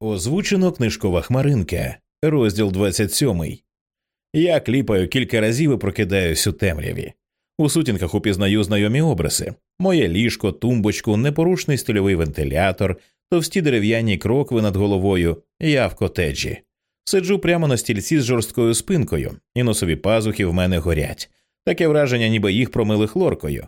Озвучено книжкова хмаринка, розділ 27. Я кліпаю кілька разів і прокидаюсь у темряві. У сутінках упізнаю знайомі образи моє ліжко, тумбочку, непорушний стильовий вентилятор, товсті дерев'яні крокви над головою, я в котеджі. Сиджу прямо на стільці з жорсткою спинкою, і носові пазухи в мене горять. Таке враження, ніби їх промили хлоркою.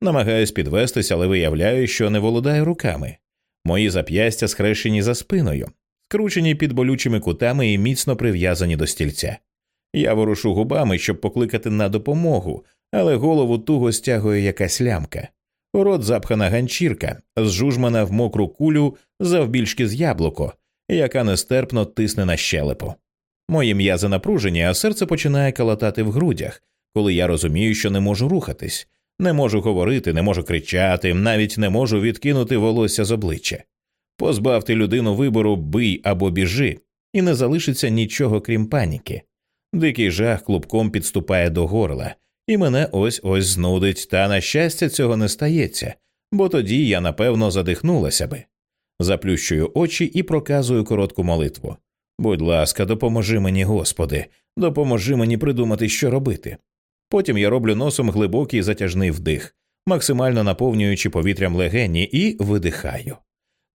Намагаюсь підвестись, але виявляю, що не володаю руками. Мої зап'ястя схрещені за спиною, скручені під болючими кутами і міцно прив'язані до стільця. Я ворушу губами, щоб покликати на допомогу, але голову туго стягує якась лямка. У рот запхана ганчірка, зжужмана в мокру кулю завбільшки з яблуко, яка нестерпно тисне на щелепу. Мої м'язи напружені, а серце починає калатати в грудях, коли я розумію, що не можу рухатись, не можу говорити, не можу кричати, навіть не можу відкинути волосся з обличчя. Позбавте людину вибору бий або біжи, і не залишиться нічого крім паніки. Дикий жах клубком підступає до горла, і мене ось ось знудить, та, на щастя, цього не стається, бо тоді я напевно задихнулася би. Заплющую очі і проказую коротку молитву. Будь ласка, допоможи мені, Господи, допоможи мені придумати, що робити. Потім я роблю носом глибокий затяжний вдих, максимально наповнюючи повітрям легені, і видихаю.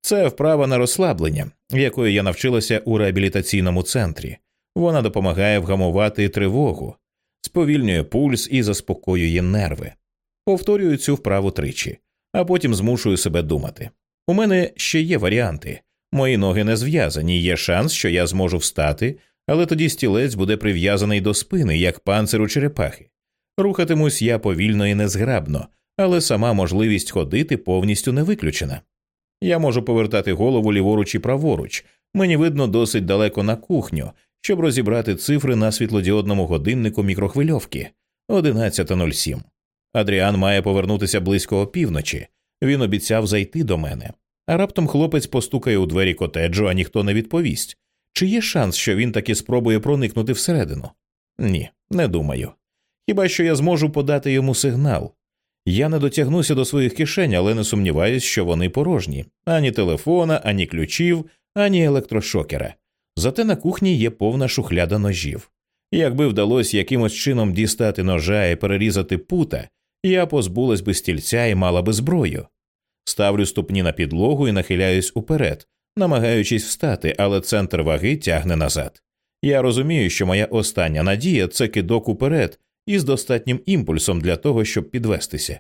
Це вправа на розслаблення, якої я навчилася у реабілітаційному центрі. Вона допомагає вгамувати тривогу, сповільнює пульс і заспокоює нерви. Повторюю цю вправу тричі, а потім змушую себе думати. У мене ще є варіанти. Мої ноги не зв'язані, є шанс, що я зможу встати, але тоді стілець буде прив'язаний до спини, як панцир у черепахи. Рухатимусь я повільно і незграбно, але сама можливість ходити повністю не виключена. Я можу повертати голову ліворуч і праворуч, мені видно досить далеко на кухню, щоб розібрати цифри на світлодіодному годиннику мікрохвильовки 11.07. Адріан має повернутися близько опівночі. Він обіцяв зайти до мене. А раптом хлопець постукає у двері котеджу, а ніхто не відповість. Чи є шанс, що він таки спробує проникнути всередину? Ні, не думаю. Хіба що я зможу подати йому сигнал? Я не дотягнуся до своїх кишень, але не сумніваюсь, що вони порожні ані телефона, ані ключів, ані електрошокера. Зате на кухні є повна шухляда ножів. Якби вдалося якимось чином дістати ножа і перерізати пута, я позбулась би стільця і мала би зброю. Ставлю ступні на підлогу і нахиляюсь уперед, намагаючись встати, але центр ваги тягне назад. Я розумію, що моя остання надія це кидок уперед із достатнім імпульсом для того, щоб підвестися.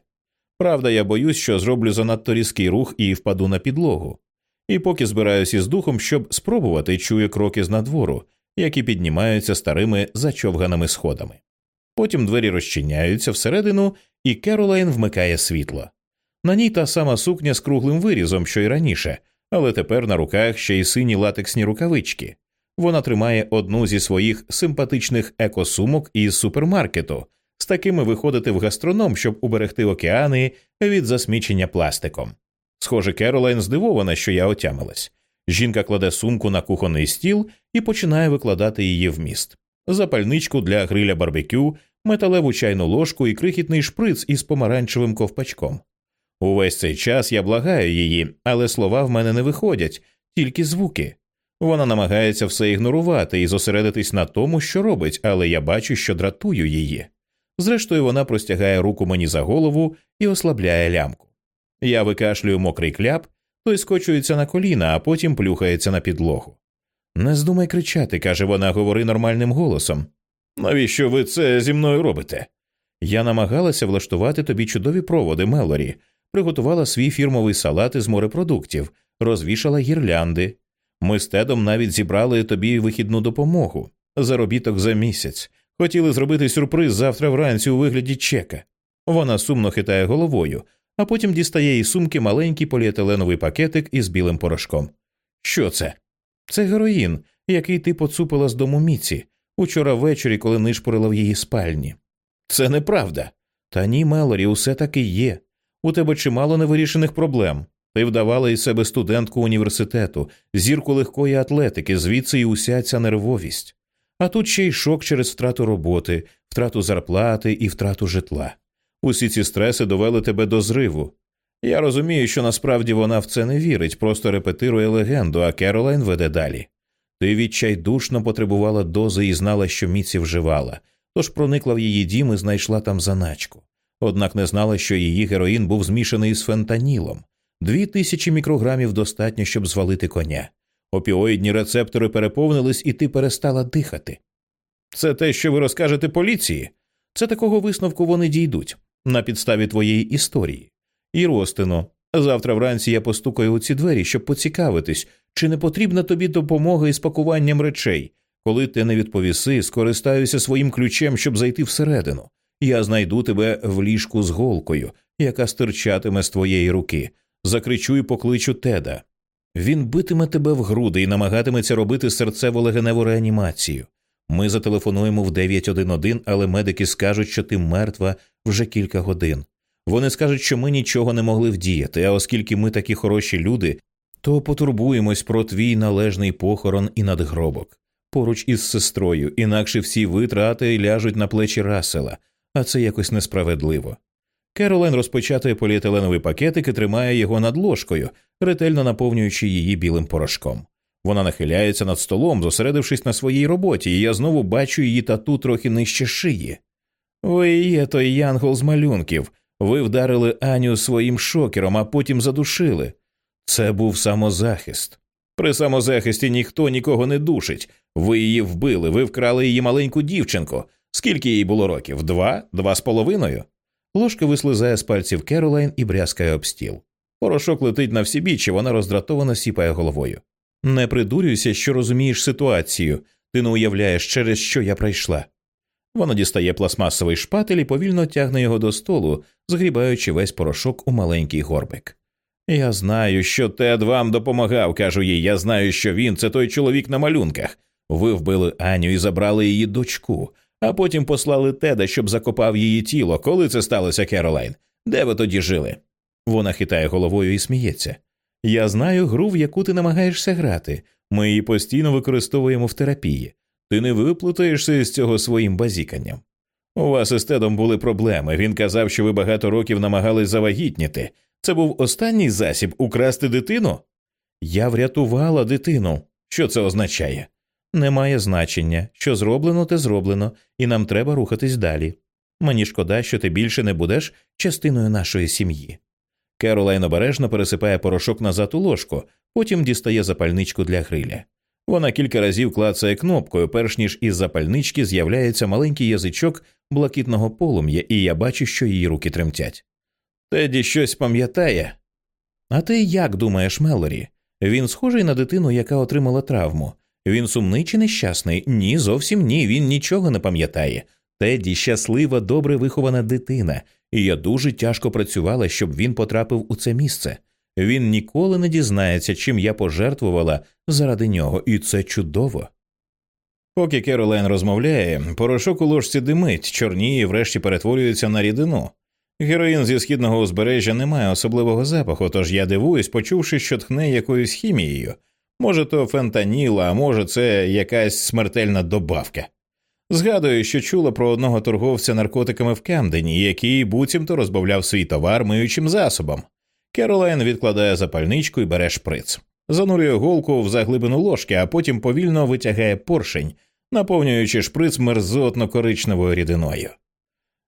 Правда, я боюсь, що зроблю занадто різкий рух і впаду на підлогу. І поки збираюсь із духом, щоб спробувати, чую кроки з надвору, які піднімаються старими зачовганими сходами. Потім двері розчиняються всередину, і Керолайн вмикає світло. На ній та сама сукня з круглим вирізом, що й раніше, але тепер на руках ще й сині латексні рукавички. Вона тримає одну зі своїх симпатичних екосумок із супермаркету. З такими виходити в гастроном, щоб уберегти океани від засмічення пластиком. Схоже, Керолайн здивована, що я отямилась. Жінка кладе сумку на кухонний стіл і починає викладати її в міст. Запальничку для гриля барбекю, металеву чайну ложку і крихітний шприц із помаранчевим ковпачком. Увесь цей час я благаю її, але слова в мене не виходять, тільки звуки. Вона намагається все ігнорувати і зосередитись на тому, що робить, але я бачу, що дратую її. Зрештою, вона простягає руку мені за голову і ослабляє лямку. Я викашлюю мокрий кляп, той скочується на коліна, а потім плюхається на підлогу. Не здумай кричати, каже вона, говори нормальним голосом. Навіщо ви це зі мною робите? Я намагалася влаштувати тобі чудові проводи, Мелорі, приготувала свій фірмовий салат із морепродуктів, розвішала гірлянди. Ми з тедом навіть зібрали тобі вихідну допомогу, заробіток за місяць. Хотіли зробити сюрприз завтра вранці у вигляді чека. Вона сумно хитає головою, а потім дістає із сумки маленький поліетиленовий пакетик із білим порошком. Що це? Це героїн, який ти поцупила з дому Міці учора ввечері, коли нишпорила в її спальні. Це неправда. Та ні, Мелорі, усе таки є. У тебе чимало невирішених проблем. Ти вдавала із себе студентку університету, зірку легкої атлетики, звідси і уся ця нервовість. А тут ще й шок через втрату роботи, втрату зарплати і втрату житла. Усі ці стреси довели тебе до зриву. Я розумію, що насправді вона в це не вірить, просто репетирує легенду, а Керолайн веде далі. Ти відчайдушно потребувала дози і знала, що Міці вживала, тож проникла в її дім і знайшла там заначку. Однак не знала, що її героїн був змішаний з фентанілом. Дві тисячі мікрограмів достатньо, щоб звалити коня. Опіоїдні рецептори переповнились, і ти перестала дихати. Це те, що ви розкажете поліції. Це такого висновку вони дійдуть на підставі твоєї історії. І Ростино, завтра вранці я постукаю у ці двері, щоб поцікавитись, чи не потрібна тобі допомога із пакуванням речей. Коли ти не відповіси, скористаюся своїм ключем, щоб зайти всередину. Я знайду тебе в ліжку з голкою, яка стирчатиме з твоєї руки. Закричу і покличу теда. Він битиме тебе в груди і намагатиметься робити серцево легеневу реанімацію. Ми зателефонуємо в 911, але медики скажуть, що ти мертва вже кілька годин. Вони скажуть, що ми нічого не могли вдіяти, а оскільки ми такі хороші люди, то потурбуємось про твій належний похорон і надгробок поруч із сестрою, інакше всі витрати ляжуть на плечі Расела, а це якось несправедливо. Керолен розпочатує поліетиленовий пакетик і тримає його над ложкою, ретельно наповнюючи її білим порошком. Вона нахиляється над столом, зосередившись на своїй роботі, і я знову бачу її тату трохи нижче шиї. Ви є той янгол з малюнків. Ви вдарили Аню своїм шокером, а потім задушили. Це був самозахист. При самозахисті ніхто нікого не душить. Ви її вбили, ви вкрали її маленьку дівчинку. Скільки їй було років? Два, два з половиною. Ложка вислизає з пальців Керолайн і брязкає об стіл. Порошок летить на всі бічі, вона роздратовано сіпає головою. Не придурюйся, що розумієш ситуацію, ти не уявляєш, через що я прийшла. Вона дістає пластмасовий шпатель і повільно тягне його до столу, згрібаючи весь порошок у маленький горбик. Я знаю, що Тед вам допомагав, кажу їй. Я знаю, що він це той чоловік на малюнках. Ви вбили Аню і забрали її дочку, а потім послали Теда, щоб закопав її тіло. Коли це сталося, Керолайн? Де ви тоді жили? Вона хитає головою і сміється. Я знаю гру, в яку ти намагаєшся грати. Ми її постійно використовуємо в терапії. Ти не виплутаєшся з цього своїм базіканням. У вас із Тедом були проблеми. Він казав, що ви багато років намагались завагітніти. Це був останній засіб украсти дитину? Я врятувала дитину. Що це означає? Немає значення. Що зроблено, те зроблено, і нам треба рухатись далі. Мені шкода, що ти більше не будеш частиною нашої сім'ї. Керолайн обережно пересипає порошок назад у ложку, потім дістає запальничку для гриля. Вона кілька разів клацає кнопкою, перш ніж із запальнички з'являється маленький язичок блакитного полум'я, і я бачу, що її руки тремтять. Теді щось пам'ятає. А ти як думаєш, Мелорі? Він схожий на дитину, яка отримала травму. Він сумний чи нещасний? Ні, зовсім ні. Він нічого не пам'ятає. Теді щаслива, добре вихована дитина, і я дуже тяжко працювала, щоб він потрапив у це місце. Він ніколи не дізнається, чим я пожертвувала заради нього, і це чудово. Поки Керолайн розмовляє, порошок у ложці димить, чорніє врешті перетворюється на рідину. Героїн зі східного узбережжя не має особливого запаху, тож я дивуюсь, почувши, що тхне якоюсь хімією. Може, то фентаніл, а може, це якась смертельна добавка. Згадую, що чула про одного торговця наркотиками в Камдені, який буцімто розбавляв свій товар миючим засобом. Керолайн відкладає запальничку і бере шприц, занурює голку в заглибину ложки, а потім повільно витягає поршень, наповнюючи шприц мерзотно коричневою рідиною.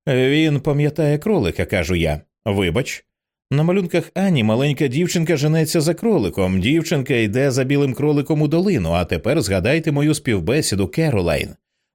Він пам'ятає кролика, кажу я. Вибач. На малюнках Ані маленька дівчинка женеться за кроликом. Дівчинка йде за білим кроликом у долину, а тепер згадайте мою співбесіду Керолайн.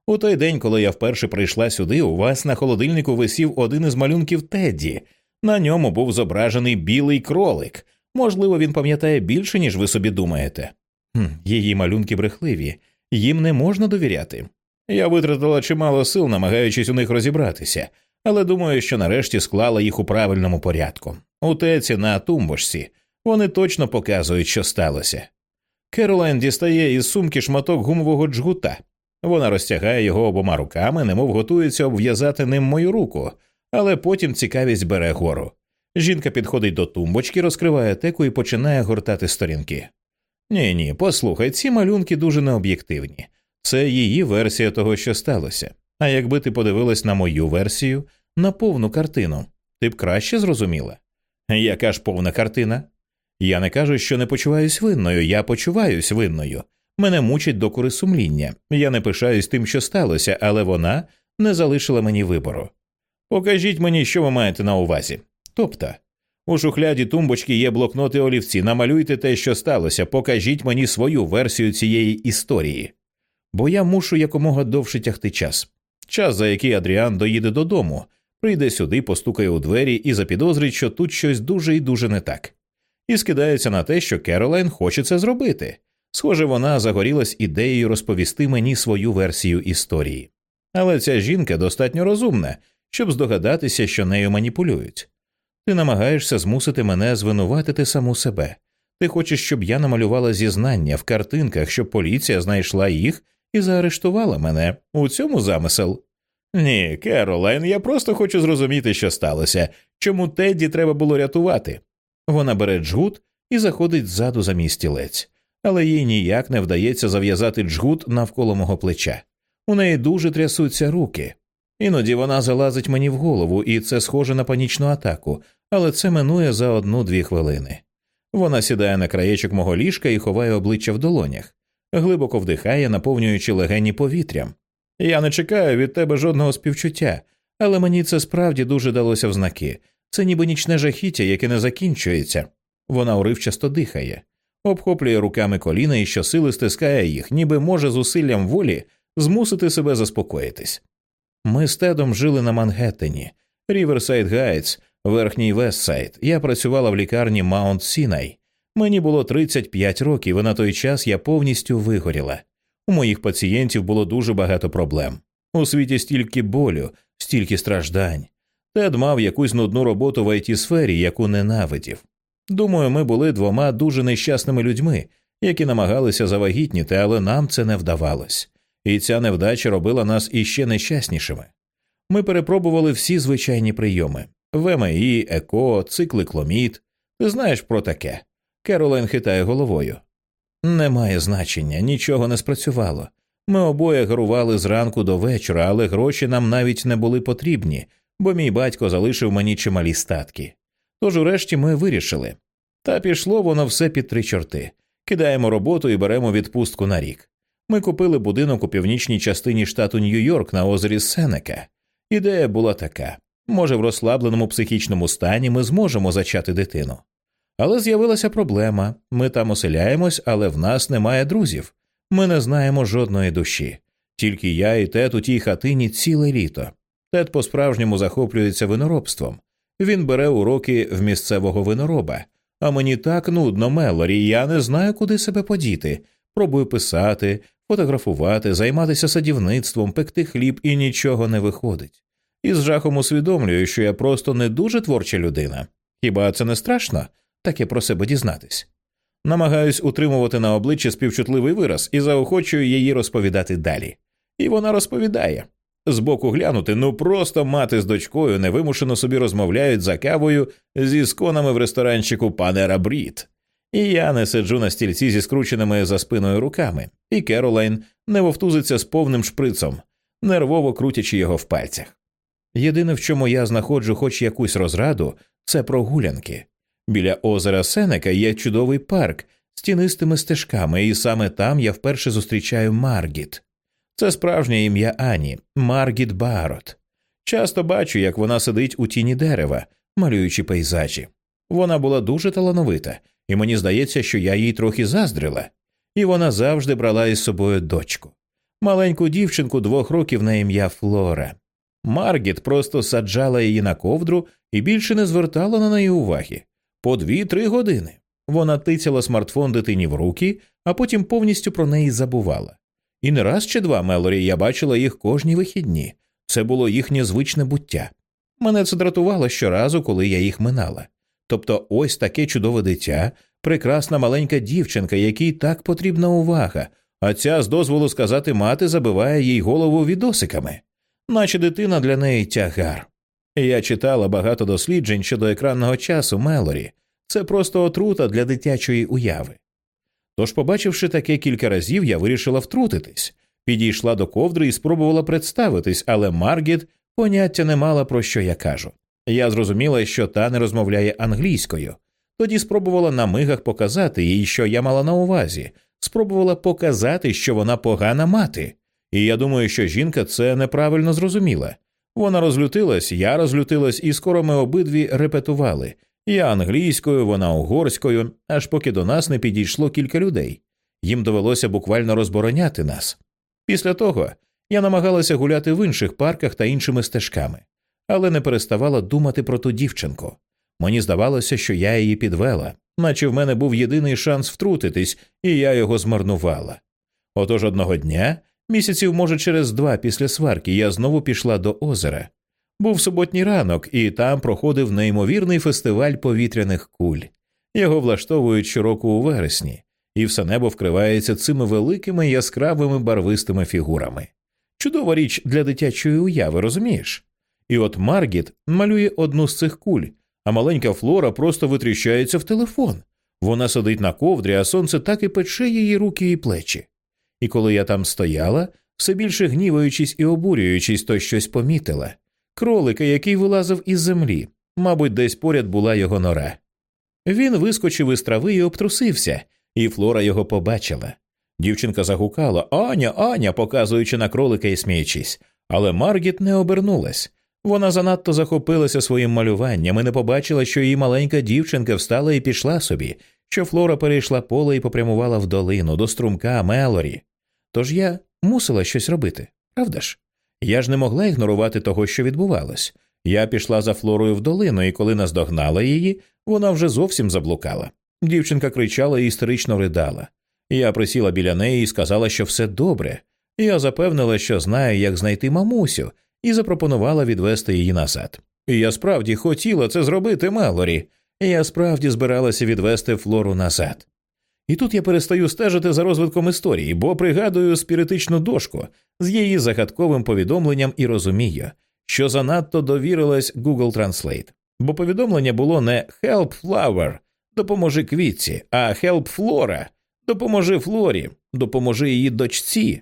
У той день, коли я вперше прийшла сюди, у вас на холодильнику висів один із малюнків Тедді. На ньому був зображений білий кролик. Можливо, він пам'ятає більше, ніж ви собі думаєте. Хм, Її малюнки брехливі, їм не можна довіряти. Я витратила чимало сил, намагаючись у них розібратися, але думаю, що нарешті склала їх у правильному порядку. У теці на тумбочці вони точно показують, що сталося. Керолайн дістає із сумки шматок гумового джгута. Вона розтягає його обома руками, немов готується обв'язати ним мою руку, але потім цікавість бере гору. Жінка підходить до тумбочки, розкриває теку і починає гортати сторінки. Ні, ні, послухай, ці малюнки дуже необ'єктивні. Це її версія того, що сталося. А якби ти подивилась на мою версію, на повну картину, ти б краще зрозуміла. Яка ж повна картина? Я не кажу, що не почуваюсь винною, я почуваюсь винною. Мене мучить докори сумління. Я не пишаюсь тим, що сталося, але вона не залишила мені вибору. Покажіть мені, що ви маєте на увазі. Тобто, у шухляді тумбочки є блокноти олівці. Намалюйте те, що сталося, покажіть мені свою версію цієї історії. Бо я мушу якомога довше тягти час. Час, за який Адріан доїде додому, прийде сюди, постукає у двері і запідозрить, що тут щось дуже і дуже не так, і скидається на те, що Керолайн хоче це зробити. Схоже, вона загорілась ідеєю розповісти мені свою версію історії. Але ця жінка достатньо розумна, щоб здогадатися, що нею маніпулюють. Ти намагаєшся змусити мене звинуватити саму себе. Ти хочеш, щоб я намалювала зізнання в картинках, щоб поліція знайшла їх і заарештувала мене. У цьому замисел. Ні, Керолайн, я просто хочу зрозуміти, що сталося, чому Тедді треба було рятувати. Вона бере джгут і заходить ззаду за мій стілець, але їй ніяк не вдається зав'язати джгут навколо мого плеча. У неї дуже трясуться руки. Іноді вона залазить мені в голову, і це схоже на панічну атаку, але це минує за одну-дві хвилини. Вона сідає на краєчок мого ліжка і ховає обличчя в долонях, глибоко вдихає, наповнюючи легені повітрям. Я не чекаю від тебе жодного співчуття, але мені це справді дуже далося в знаки. Це ніби нічне жахіття, яке не закінчується. Вона уривчасто дихає, обхоплює руками коліна і щосили стискає їх, ніби може зусиллям волі змусити себе заспокоїтись. Ми з Тедом жили на Мангеттені, Ріверсайд Гайтс, Верхній Вестсайд. Я працювала в лікарні Маунт Сінай. Мені було 35 років, і на той час я повністю вигоріла. У моїх пацієнтів було дуже багато проблем. У світі стільки болю, стільки страждань. Тед мав якусь нудну роботу в IT сфері, яку ненавидів. Думаю, ми були двома дуже нещасними людьми, які намагалися завагітніти, але нам це не вдавалось, і ця невдача робила нас іще нещаснішими. Ми перепробували всі звичайні прийоми ВМІ, ЕКО, цикликломід. Ти знаєш про таке. Керолайн хитає головою. Немає значення, нічого не спрацювало. Ми обоє гарували зранку до вечора, але гроші нам навіть не були потрібні, бо мій батько залишив мені чималі статки. Тож урешті ми вирішили. Та пішло воно все під три чорти. Кидаємо роботу і беремо відпустку на рік. Ми купили будинок у північній частині штату Нью-Йорк на озері Сенека. Ідея була така може, в розслабленому психічному стані ми зможемо зачати дитину. Але з'явилася проблема ми там оселяємось, але в нас немає друзів. Ми не знаємо жодної душі. Тільки я і тет у тій хатині ціле літо. Тед по справжньому захоплюється виноробством. Він бере уроки в місцевого винороба. А мені так нудно, Мелорі, я не знаю, куди себе подіти. Пробую писати, фотографувати, займатися садівництвом, пекти хліб і нічого не виходить. І з жахом усвідомлюю, що я просто не дуже творча людина. Хіба це не страшно? Таке про себе дізнатись. Намагаюсь утримувати на обличчі співчутливий вираз і заохочую її розповідати далі. І вона розповідає збоку глянути, ну просто мати з дочкою невимушено собі розмовляють за кавою зі сконами в ресторанчику панера Брід. І я не сиджу на стільці зі скрученими за спиною руками, і Керолайн не вовтузиться з повним шприцом, нервово крутячи його в пальцях. Єдине, в чому я знаходжу хоч якусь розраду, це прогулянки. Біля озера Сенека є чудовий парк з тінистими стежками, і саме там я вперше зустрічаю Маргіт. Це справжнє ім'я Ані Маргіт Барот. Часто бачу, як вона сидить у тіні дерева, малюючи пейзажі. Вона була дуже талановита, і мені здається, що я їй трохи заздрила, і вона завжди брала із собою дочку, маленьку дівчинку двох років на ім'я Флора. Маргіт просто саджала її на ковдру і більше не звертала на неї уваги по дві-три години. Вона тицяла смартфон дитині в руки, а потім повністю про неї забувала. І не раз чи два Мелорі я бачила їх кожні вихідні. Це було їхнє звичне буття. Мене це дратувало щоразу, коли я їх минала. Тобто, ось таке чудове дитя, прекрасна маленька дівчинка, якій так потрібна увага, а ця, з дозволу сказати, мати забиває їй голову відосиками, наче дитина для неї тягар. Я читала багато досліджень щодо екранного часу Мелорі, це просто отрута для дитячої уяви. Тож, побачивши таке кілька разів, я вирішила втрутитись, підійшла до ковдри і спробувала представитись, але Маргіт поняття не мала про що я кажу. Я зрозуміла, що та не розмовляє англійською. Тоді спробувала на мигах показати їй, що я мала на увазі, спробувала показати, що вона погана мати. І я думаю, що жінка це неправильно зрозуміла. Вона розлютилась, я розлютилась, і скоро ми обидві репетували я англійською, вона угорською, аж поки до нас не підійшло кілька людей. Їм довелося буквально розбороняти нас. Після того я намагалася гуляти в інших парках та іншими стежками, але не переставала думати про ту дівчинку. Мені здавалося, що я її підвела, наче в мене був єдиний шанс втрутитись, і я його змарнувала. Отож одного дня, місяців, може, через два після сварки, я знову пішла до озера. Був суботній ранок, і там проходив неймовірний фестиваль повітряних куль. Його влаштовують щороку у вересні, і все небо вкривається цими великими яскравими барвистими фігурами. Чудова річ для дитячої уяви, розумієш? І от Маргіт малює одну з цих куль, а маленька Флора просто витріщається в телефон. Вона сидить на ковдрі, а сонце так і пече її руки і плечі. І коли я там стояла, все більше гніваючись і обурюючись, то щось помітила кролика, який вилазив із землі, мабуть, десь поряд була його нора. Він вискочив із трави і обтрусився, і Флора його побачила. Дівчинка загукала Аня, Аня, показуючи на кролика і сміючись, але Маргіт не обернулась. Вона занадто захопилася своїм малюванням і не побачила, що її маленька дівчинка встала і пішла собі, що Флора перейшла поле і попрямувала в долину до струмка Мелорі. Тож я мусила щось робити, правда ж? Я ж не могла ігнорувати того, що відбувалось. Я пішла за Флорою в долину, і коли наздогнала її, вона вже зовсім заблукала. Дівчинка кричала і істерично ридала. Я присіла біля неї і сказала, що все добре. Я запевнила, що знаю, як знайти мамусю, і запропонувала відвести її назад. І я справді хотіла це зробити, Малорі. Я справді збиралася відвести Флору назад. І тут я перестаю стежити за розвитком історії, бо пригадую спіритичну дошку з її загадковим повідомленням і розумію, що занадто довірилась Google Translate. Бо повідомлення було не «Help Flower», допоможи квітці, а «Help Flora», допоможи Флорі, допоможи її дочці.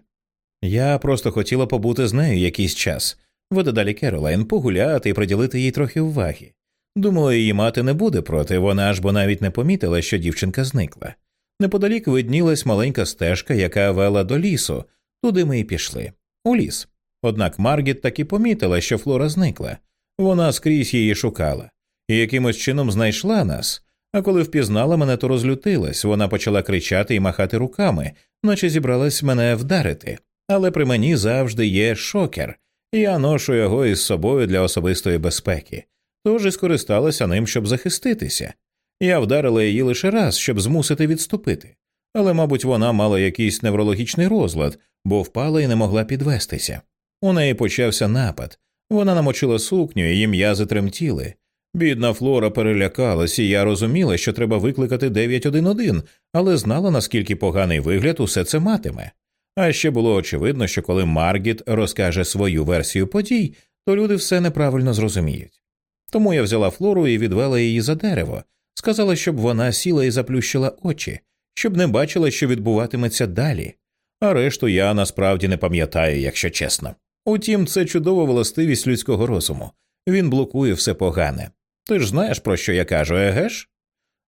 Я просто хотіла побути з нею якийсь час, веде далі Керолайн, погуляти і приділити їй трохи уваги. Думала, її мати не буде проти, вона аж бо навіть не помітила, що дівчинка зникла. Неподалік виднілась маленька стежка, яка вела до лісу, туди ми й пішли, у ліс. Однак Маргіт таки помітила, що Флора зникла. Вона скрізь її шукала і якимось чином знайшла нас. А коли впізнала мене, то розлютилась. Вона почала кричати і махати руками, наче зібралась мене вдарити. Але при мені завжди є шокер, я ношу його із собою для особистої безпеки, тож і скористалася ним, щоб захиститися. Я вдарила її лише раз, щоб змусити відступити, але, мабуть, вона мала якийсь неврологічний розлад, бо впала і не могла підвестися. У неї почався напад. Вона намочила сукню, її м'язи тремтіли. Бідна Флора перелякалась, і я розуміла, що треба викликати 911, але знала, наскільки поганий вигляд усе це матиме. А ще було очевидно, що коли Маргіт розкаже свою версію подій, то люди все неправильно зрозуміють. Тому я взяла Флору і відвела її за дерево, сказала, щоб вона сіла і заплющила очі, щоб не бачила, що відбуватиметься далі. А решту я насправді не пам'ятаю, якщо чесно. Утім, це чудова властивість людського розуму. Він блокує все погане. Ти ж знаєш, про що я кажу, еге ж?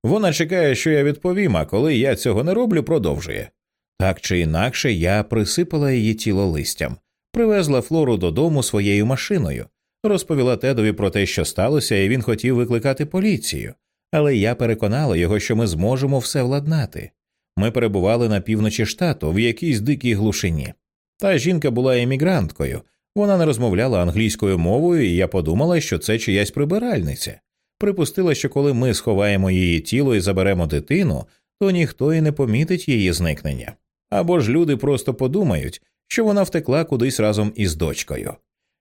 Вона чекає, що я відповім, а коли я цього не роблю, продовжує. Так чи інакше, я присипала її тіло листям, привезла Флору додому своєю машиною, розповіла Тедові про те, що сталося, і він хотів викликати поліцію але я переконала його, що ми зможемо все владнати. Ми перебували на півночі штату в якійсь дикій глушині. Та жінка була емігранткою, вона не розмовляла англійською мовою, і я подумала, що це чиясь прибиральниця. Припустила, що коли ми сховаємо її тіло і заберемо дитину, то ніхто і не помітить її зникнення. Або ж люди просто подумають, що вона втекла кудись разом із дочкою.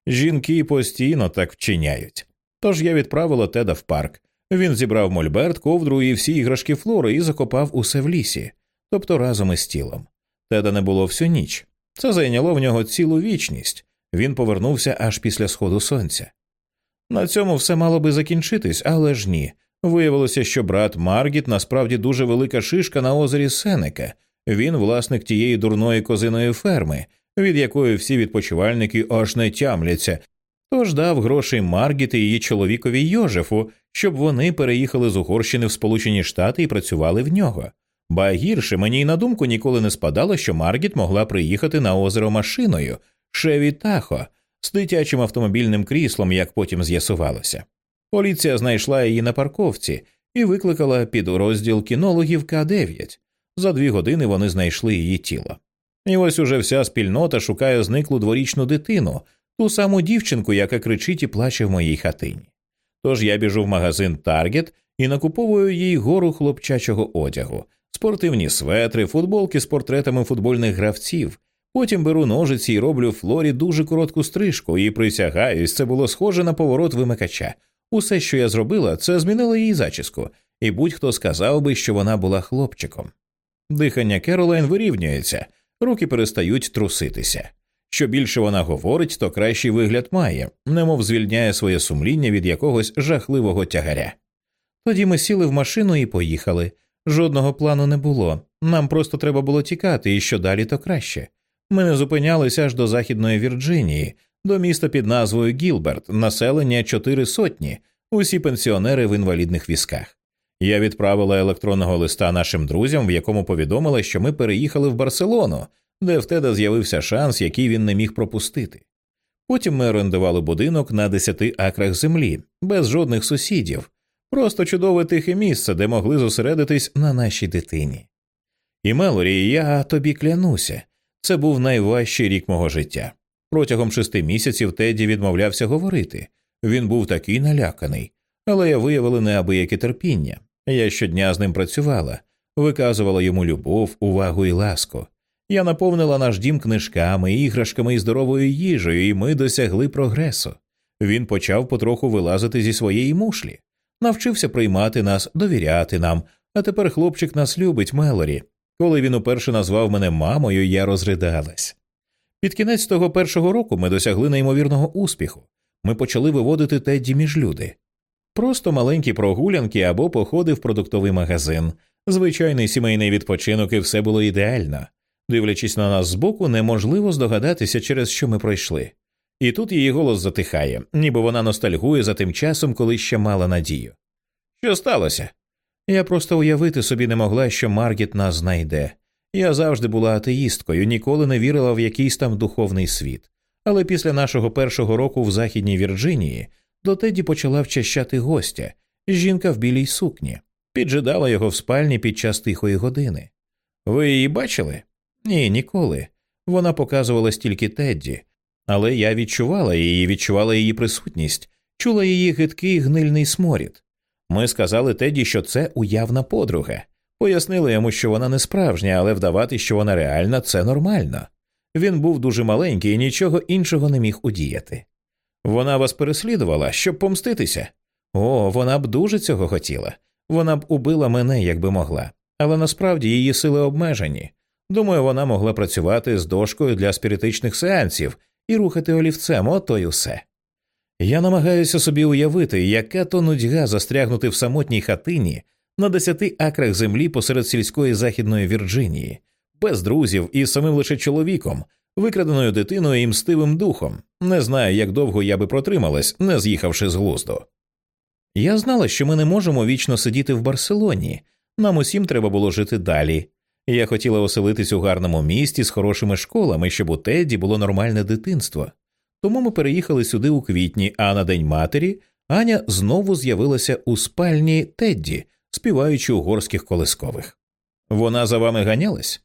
Жінки постійно так вчиняють. Тож я відправила Теда в парк, він зібрав мольберт, ковдру і всі іграшки флори і закопав усе в лісі, тобто разом із тілом. Теда не було всю ніч. Це зайняло в нього цілу вічність. Він повернувся аж після сходу сонця. На цьому все мало би закінчитись, але ж ні. Виявилося, що брат Маргіт насправді дуже велика шишка на озері Сенека. Він власник тієї дурної козиної ферми, від якої всі відпочивальники аж не тямляться, Тож дав грошей Маргіт і її чоловікові Йожефу, щоб вони переїхали з Угорщини в Сполучені Штати і працювали в нього. Ба гірше мені й на думку ніколи не спадало, що Маргіт могла приїхати на озеро машиною Шеві Тахо з дитячим автомобільним кріслом, як потім з'ясувалося. Поліція знайшла її на парковці і викликала під розділ кінологів К9. За дві години вони знайшли її тіло. І ось уже вся спільнота шукає зниклу дворічну дитину, ту саму дівчинку, яка кричить і плаче в моїй хатині. Тож я біжу в магазин Таргет і накуповую їй гору хлопчачого одягу, спортивні светри, футболки з портретами футбольних гравців. Потім беру ножиці і роблю Флорі дуже коротку стрижку і присягаюсь, це було схоже на поворот вимикача. Усе, що я зробила, це змінило її зачіску, і будь-хто сказав би, що вона була хлопчиком. Дихання Керолайн вирівнюється, руки перестають труситися. Що більше вона говорить, то кращий вигляд має, немов звільняє своє сумління від якогось жахливого тягаря. Тоді ми сіли в машину і поїхали. Жодного плану не було. Нам просто треба було тікати, і що далі, то краще. Ми не зупинялися аж до Західної Вірджинії, до міста під назвою Гілберт, населення чотири сотні, усі пенсіонери в інвалідних візках. Я відправила електронного листа нашим друзям, в якому повідомила, що ми переїхали в Барселону, де в Теда з'явився шанс, який він не міг пропустити. Потім ми орендували будинок на десяти акрах землі, без жодних сусідів, просто чудове тихе місце, де могли зосередитись на нашій дитині. І Мелорі, я тобі клянуся, це був найважчий рік мого життя. Протягом шести місяців Теді відмовлявся говорити. Він був такий наляканий, але я виявила неабияке терпіння. Я щодня з ним працювала, виказувала йому любов, увагу і ласку. Я наповнила наш дім книжками, іграшками і здоровою їжею, і ми досягли прогресу. Він почав потроху вилазити зі своєї мушлі, навчився приймати нас, довіряти нам, а тепер хлопчик нас любить, Мелорі. Коли він уперше назвав мене мамою, я розридалась. Під кінець того першого року ми досягли неймовірного успіху. Ми почали виводити Тедді між люди. Просто маленькі прогулянки або походи в продуктовий магазин, звичайний сімейний відпочинок, і все було ідеально. Дивлячись на нас збоку, неможливо здогадатися, через що ми пройшли. І тут її голос затихає, ніби вона ностальгує за тим часом, коли ще мала надію. Що сталося? Я просто уявити собі не могла, що Маргіт нас знайде. Я завжди була атеїсткою, ніколи не вірила в якийсь там духовний світ. Але після нашого першого року в Західній Вірджинії до Теді почала вчащати гостя, жінка в білій сукні, піджидала його в спальні під час тихої години. Ви її бачили? Ні, ніколи. Вона показувалась тільки Тедді, але я відчувала її, відчувала її присутність, чула її гидкий гнильний сморід. Ми сказали Тедді, що це уявна подруга. Пояснили йому, що вона не справжня, але вдавати, що вона реальна, це нормально. Він був дуже маленький і нічого іншого не міг удіяти. Вона вас переслідувала, щоб помститися. О, вона б дуже цього хотіла. Вона б убила мене, якби могла, але насправді її сили обмежені. Думаю, вона могла працювати з дошкою для спіритичних сеансів і рухати олівцем, ото й усе. Я намагаюся собі уявити, яка то нудьга застрягнути в самотній хатині на десяти акрах землі посеред сільської західної Вірджинії, без друзів і самим лише чоловіком, викраденою дитиною і мстивим духом. Не знаю, як довго я би протрималась, не з'їхавши з глузду. Я знала, що ми не можемо вічно сидіти в Барселоні, нам усім треба було жити далі. Я хотіла оселитись у гарному місті з хорошими школами, щоб у Тедді було нормальне дитинство. Тому ми переїхали сюди у квітні, а на День матері Аня знову з'явилася у спальні Тедді, співаючи угорських колискових. Вона за вами ганялась?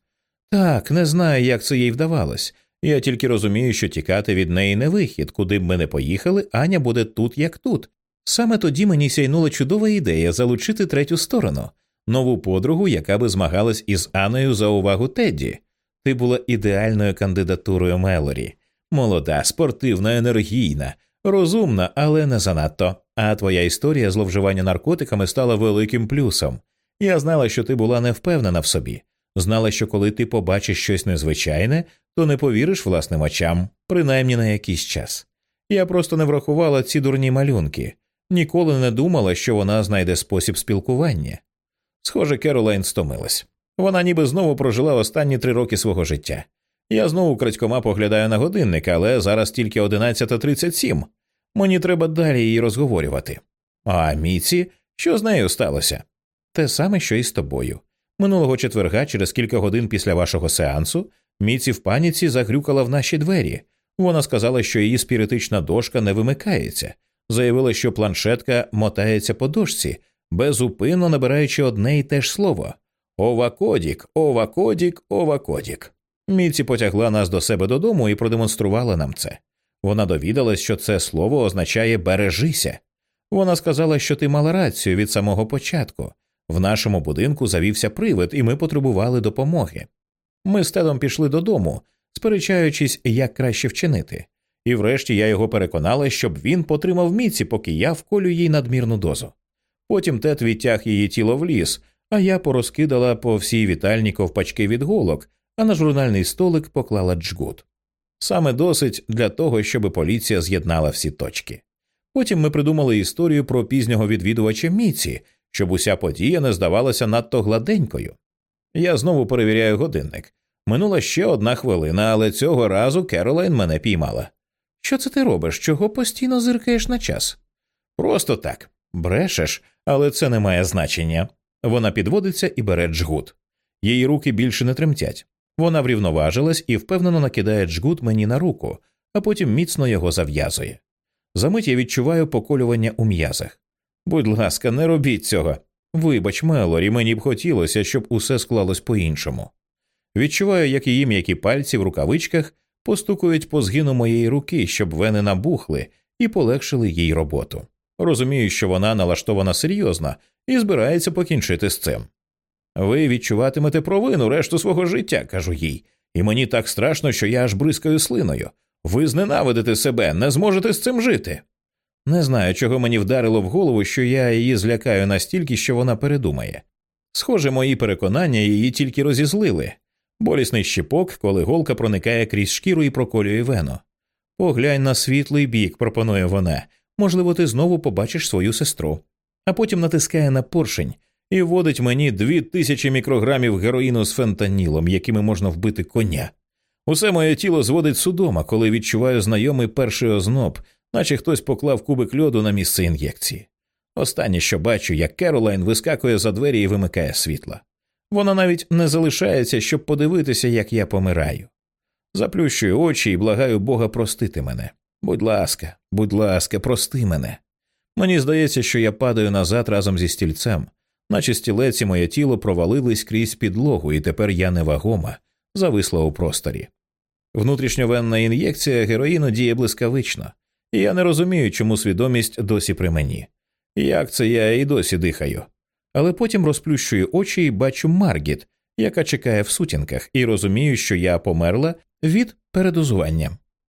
Так, не знаю, як це їй вдавалось. Я тільки розумію, що тікати від неї не вихід, куди б ми не поїхали, Аня буде тут, як тут. Саме тоді мені сяйнула чудова ідея залучити третю сторону, нову подругу, яка би змагалась із Аною за увагу Тедді. Ти була ідеальною кандидатурою Мелорі, молода, спортивна, енергійна, розумна, але не занадто. А твоя історія зловживання наркотиками стала великим плюсом. Я знала, що ти була не впевнена в собі, знала, що коли ти побачиш щось незвичайне, то не повіриш власним очам, принаймні на якийсь час. Я просто не врахувала ці дурні малюнки, ніколи не думала, що вона знайде спосіб спілкування. Схоже, Керолайн стомилась. Вона ніби знову прожила останні три роки свого життя. Я знову крадькома поглядаю на годинник, але зараз тільки 11.37. Мені треба далі її розговорювати. А Міці, що з нею сталося? Те саме, що і з тобою. Минулого четверга, через кілька годин після вашого сеансу, Міці в паніці загрюкала в наші двері. Вона сказала, що її спіритична дошка не вимикається, заявила, що планшетка мотається по дошці, безупинно набираючи одне і те ж слово Овакодік, Овакодік, Овакодік. Міці потягла нас до себе додому і продемонструвала нам це. Вона довідалась, що це слово означає бережися. Вона сказала, що ти мала рацію від самого початку. В нашому будинку завівся привид, і ми потребували допомоги. Ми з Тедом пішли додому, сперечаючись, як краще вчинити, і врешті я його переконала, щоб він потримав міці, поки я вколю їй надмірну дозу. Потім Тед відтяг її тіло в ліс, а я порозкидала по всій вітальні ковпачки від голок, а на журнальний столик поклала джгут. Саме досить для того, щоб поліція з'єднала всі точки. Потім ми придумали історію про пізнього відвідувача Міці, щоб уся подія не здавалася надто гладенькою. Я знову перевіряю годинник. Минула ще одна хвилина, але цього разу Керолайн мене піймала. Що це ти робиш? Чого постійно зиркаєш на час? Просто так. Брешеш, але це не має значення. Вона підводиться і бере джгут. Її руки більше не тремтять. Вона врівноважилась і впевнено накидає джгут мені на руку, а потім міцно його зав'язує. Замить я відчуваю поколювання у м'язах. Будь ласка, не робіть цього. Вибач, Мелорі, мені б хотілося, щоб усе склалось по іншому. Відчуваю, як її м'які пальці в рукавичках постукують по згину моєї руки, щоб вени набухли і полегшили їй роботу. Розумію, що вона налаштована серйозно і збирається покінчити з цим. Ви відчуватимете провину решту свого життя, кажу їй, і мені так страшно, що я аж бризкаю слиною. Ви зненавидите себе, не зможете з цим жити. Не знаю, чого мені вдарило в голову, що я її злякаю настільки, що вона передумає. Схоже, мої переконання її тільки розізлили. Болісний щепок, коли голка проникає крізь шкіру і проколює вену. Поглянь на світлий бік, пропонує вона. Можливо, ти знову побачиш свою сестру. А потім натискає на поршень і вводить мені дві тисячі мікрограмів героїну з фентанілом, якими можна вбити коня. Усе моє тіло зводить судома, коли відчуваю знайомий перший озноб, наче хтось поклав кубик льоду на місце ін'єкції. Останнє, що бачу, як Керолайн вискакує за двері і вимикає світла. Вона навіть не залишається, щоб подивитися, як я помираю. Заплющую очі і благаю Бога простити мене. Будь ласка, будь ласка, прости мене. Мені здається, що я падаю назад разом зі стільцем, наче стілець і моє тіло провалились крізь підлогу, і тепер я невагома, зависла у просторі. Внутрішньовенна ін'єкція героїну діє блискавично, і я не розумію, чому свідомість досі при мені. Як це я і досі дихаю. Але потім розплющую очі і бачу Маргіт, яка чекає в сутінках, і розумію, що я померла від передозування.